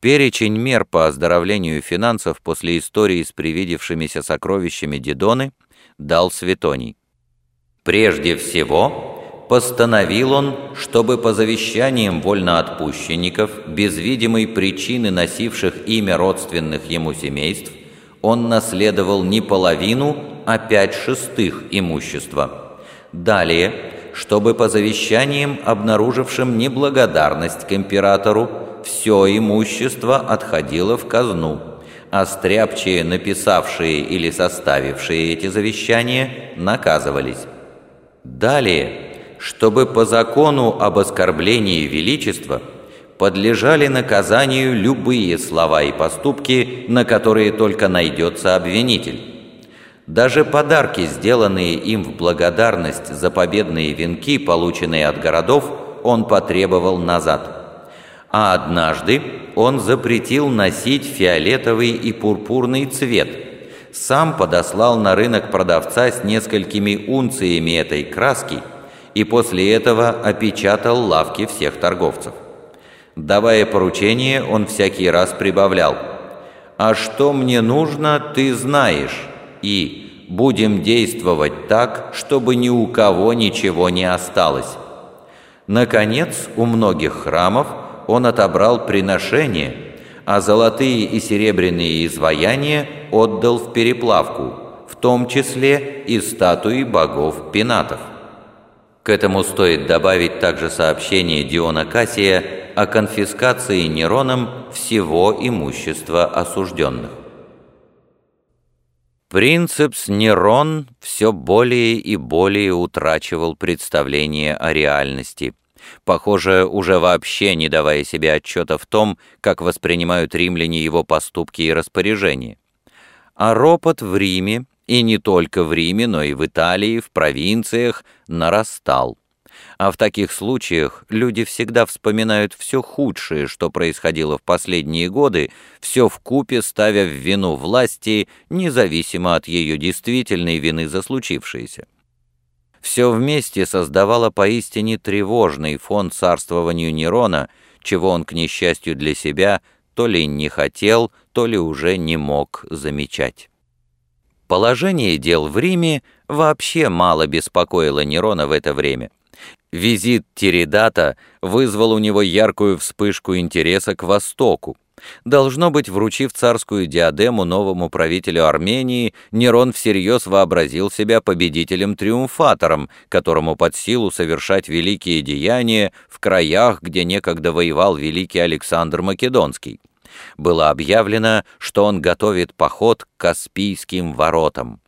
Перечень мер по оздоровлению финансов после истории с привидевшимися сокровищами Дидоны дал Светоний. Прежде всего, постановил он, чтобы по завещаниям вольноотпущенников, без видимой причины носивших имя родственных ему семейств, он наследовал не половину, а пять шестых имущества. Далее, чтобы по завещаниям, обнаружившим неблагодарность к императору, все имущество отходило в казну, а стряпчие, написавшие или составившие эти завещания, наказывались. Далее, чтобы по закону об оскорблении величества подлежали наказанию любые слова и поступки, на которые только найдется обвинитель. Даже подарки, сделанные им в благодарность за победные венки, полученные от городов, он потребовал назад – а однажды он запретил носить фиолетовый и пурпурный цвет. Сам подослал на рынок продавца с несколькими унциями этой краски и после этого опечатал лавки всех торговцев. Давая поручение, он всякий раз прибавлял «А что мне нужно, ты знаешь» и «Будем действовать так, чтобы ни у кого ничего не осталось». Наконец, у многих храмов – он отобрал приношения, а золотые и серебряные изваяния отдал в переплавку, в том числе и статуи богов пенатов. К этому стоит добавить также сообщение Диона Кассия о конфискации Нероном всего имущества осужденных. Принцепс Нерон все более и более утрачивал представление о реальности – похоже, уже вообще не давая себе отчета в том, как воспринимают римляне его поступки и распоряжения. А ропот в Риме, и не только в Риме, но и в Италии, в провинциях, нарастал. А в таких случаях люди всегда вспоминают все худшее, что происходило в последние годы, все вкупе ставя в вину власти, независимо от ее действительной вины за случившееся все вместе создавало поистине тревожный фон царствованию Нерона, чего он, к несчастью для себя, то ли не хотел, то ли уже не мог замечать. Положение дел в Риме вообще мало беспокоило Нерона в это время. Визит Тиридата вызвал у него яркую вспышку интереса к Востоку. Должно быть, вручив царскую диадему новому правителю Армении, Нерон всерьез вообразил себя победителем-триумфатором, которому под силу совершать великие деяния в краях, где некогда воевал великий Александр Македонский. Было объявлено, что он готовит поход к Каспийским воротам.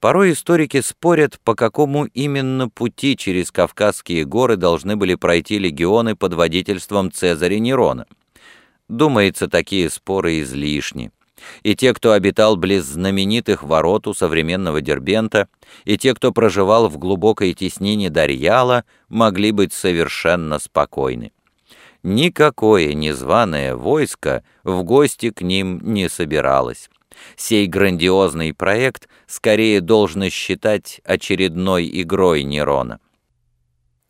Порой историки спорят, по какому именно пути через Кавказские горы должны были пройти легионы под водительством Цезаря Нерона. Думается, такие споры излишни. И те, кто обитал близ знаменитых ворот у современного Дербента, и те, кто проживал в глубокой теснине Дарьяла, могли быть совершенно спокойны. Никакое незваное войско в гости к ним не собиралось. Сей грандиозный проект скорее должно считать очередной игрой Нерона.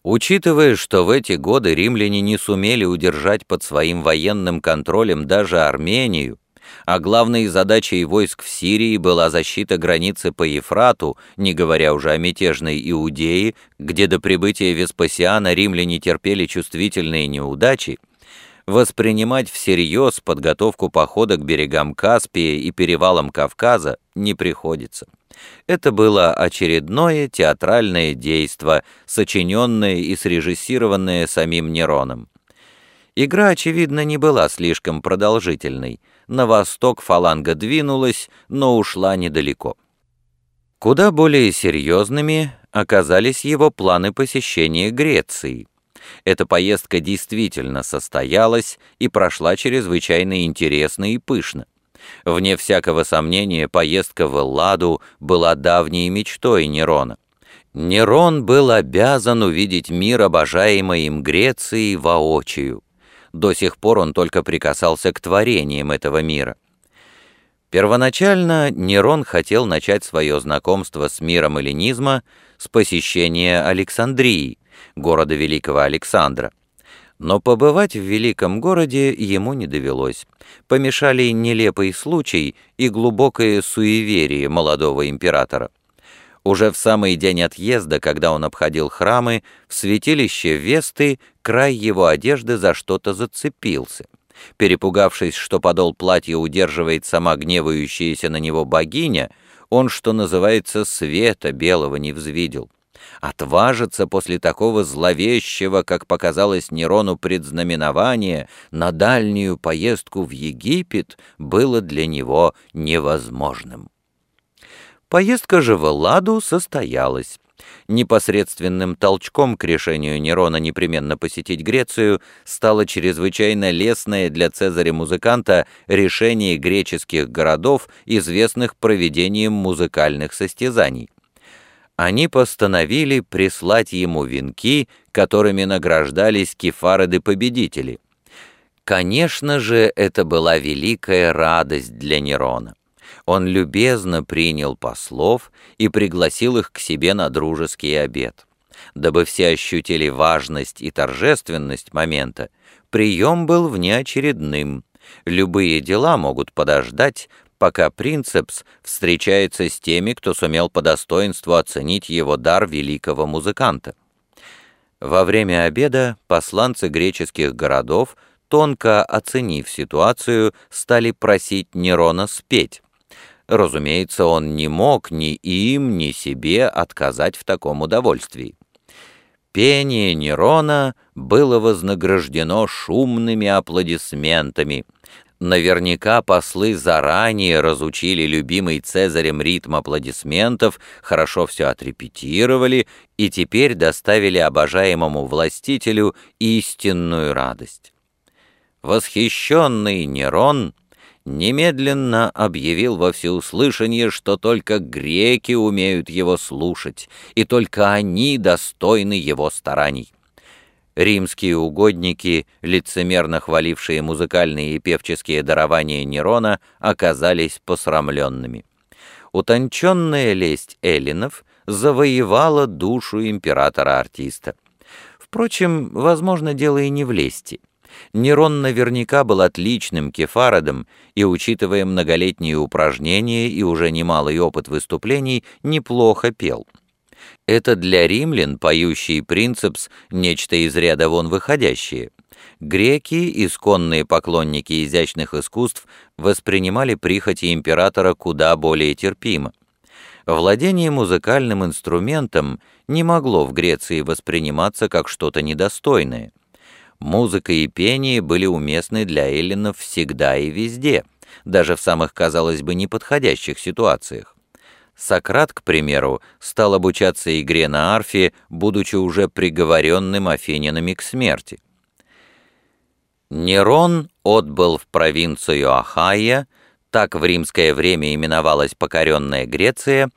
Учитывая, что в эти годы римляне не сумели удержать под своим военным контролем даже Армению, а главной задачей войск в Сирии была защита границы по Ефрату, не говоря уже о мятежной Иудее, где до прибытия Веспасиана римляне терпели чувствительные неудачи, воспринимать всерьез подготовку похода к берегам Каспия и перевалам Кавказа не приходится. Это было очередное театральное действо, сочиненное и срежиссированное самим Нероном. Игра, очевидно, не была слишком продолжительной. На восток фаланга двинулась, но ушла недалеко. Куда более серьезными оказались его планы посещения Греции. Эта поездка действительно состоялась и прошла чрезвычайно интересно и пышно. Вне всякого сомнения, поездка в Элладу была давней мечтой Нерона. Нерон был обязан увидеть мир, обожаемый им Греции, воочию. До сих пор он только прикасался к творениям этого мира. Первоначально Нерон хотел начать свое знакомство с миром эллинизма с посещения Александрии, города Великого Александра. Но побывать в великом городе ему не довелось. Помешали нелепый случай и глубокое суеверие молодого императора. Уже в самый день отъезда, когда он обходил храмы, в святилище Весты край его одежды за что-то зацепился. Перепугавшись, что подол платья удерживает сама гневающаяся на него богиня, он, что называется, света белого не взвидел. Отважиться после такого зловещего, как показалось Нерону, предзнаменования на дальнюю поездку в Египет было для него невозможным. Поездка же в Элладу состоялась. Непосредственным толчком к решению Нерона непременно посетить Грецию стало чрезвычайно лестное для Цезаря-музыканта решение греческих городов, известных проведением музыкальных состязаний. Они постановили прислать ему венки, которыми награждались кефарды-победители. Конечно же, это была великая радость для Нерона он любезно принял послов и пригласил их к себе на дружеский обед. Дабы все ощутили важность и торжественность момента, прием был внеочередным. Любые дела могут подождать, пока принцепс встречается с теми, кто сумел по достоинству оценить его дар великого музыканта. Во время обеда посланцы греческих городов, тонко оценив ситуацию, стали просить Нерона спеть. Разумеется, он не мог ни им, ни себе отказать в таком удовольствии. Пение Нерона было вознаграждено шумными аплодисментами. Наверняка послы заранее разучили любимый Цезарем ритм аплодисментов, хорошо все отрепетировали и теперь доставили обожаемому властителю истинную радость. Восхищенный Нерон — немедленно объявил во всеуслышание, что только греки умеют его слушать, и только они достойны его стараний. Римские угодники, лицемерно хвалившие музыкальные и певческие дарования Нерона, оказались посрамленными. Утонченная лесть эллинов завоевала душу императора-артиста. Впрочем, возможно, дело и не в лести. Нерон наверняка был отличным кефародом и, учитывая многолетние упражнения и уже немалый опыт выступлений, неплохо пел. Это для римлян поющий принцепс нечто из ряда вон выходящее. Греки, исконные поклонники изящных искусств, воспринимали прихоти императора куда более терпимо. Владение музыкальным инструментом не могло в Греции восприниматься как что-то недостойное музыка и пение были уместны для эллинов всегда и везде, даже в самых, казалось бы, неподходящих ситуациях. Сократ, к примеру, стал обучаться игре на арфе, будучи уже приговоренным афинянами к смерти. Нерон отбыл в провинцию Ахайя, так в римское время именовалась покоренная Греция,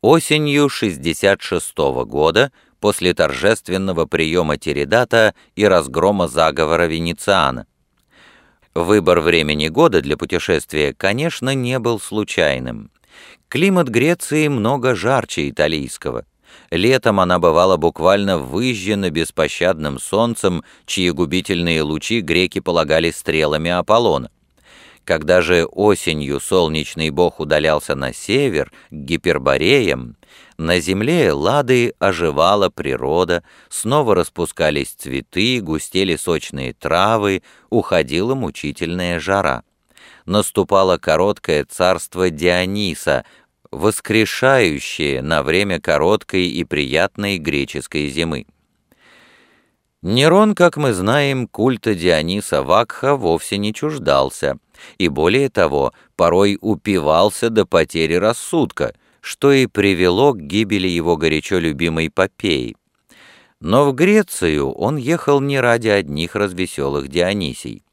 осенью 66 -го года после торжественного приема Тиридата и разгрома заговора Венециана. Выбор времени года для путешествия, конечно, не был случайным. Климат Греции много жарче италийского. Летом она бывала буквально выжжена беспощадным солнцем, чьи губительные лучи греки полагали стрелами Аполлона. Когда же осенью солнечный бог удалялся на север, к Гипербореям, на земле Лады оживала природа, снова распускались цветы, густели сочные травы, уходила мучительная жара. Наступало короткое царство Диониса, воскрешающее на время короткой и приятной греческой зимы. Нерон, как мы знаем, культа Диониса Вакха вовсе не чуждался, и более того, порой упивался до потери рассудка, что и привело к гибели его горячо любимой Попеи. Но в Грецию он ехал не ради одних развеселых Дионисий.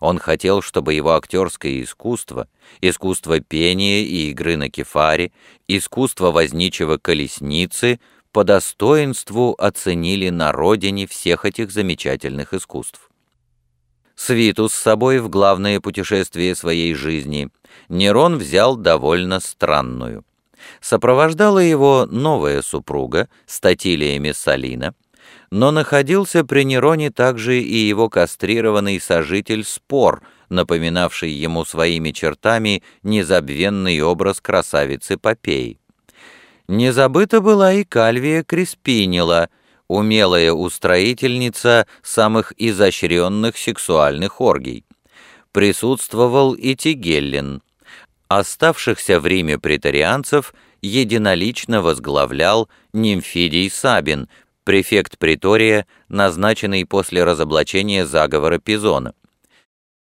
Он хотел, чтобы его актерское искусство, искусство пения и игры на кефаре, искусство возничего колесницы — по достоинству оценили на родине всех этих замечательных искусств. Свиту с собой в главное путешествие своей жизни Нерон взял довольно странную. Сопровождала его новая супруга, Статилия Мессалина, Но находился при Нероне также и его кастрированный сожитель Спор, напоминавший ему своими чертами незабвенный образ красавицы Попеи. Не забыта была и Кальвия Креспинила, умелая устроительница самых изощренных сексуальных оргий. Присутствовал и Тигеллин. Оставшихся в Риме претарианцев единолично возглавлял Нимфидий Сабин, префект притория, назначенный после разоблачения заговора Пизона.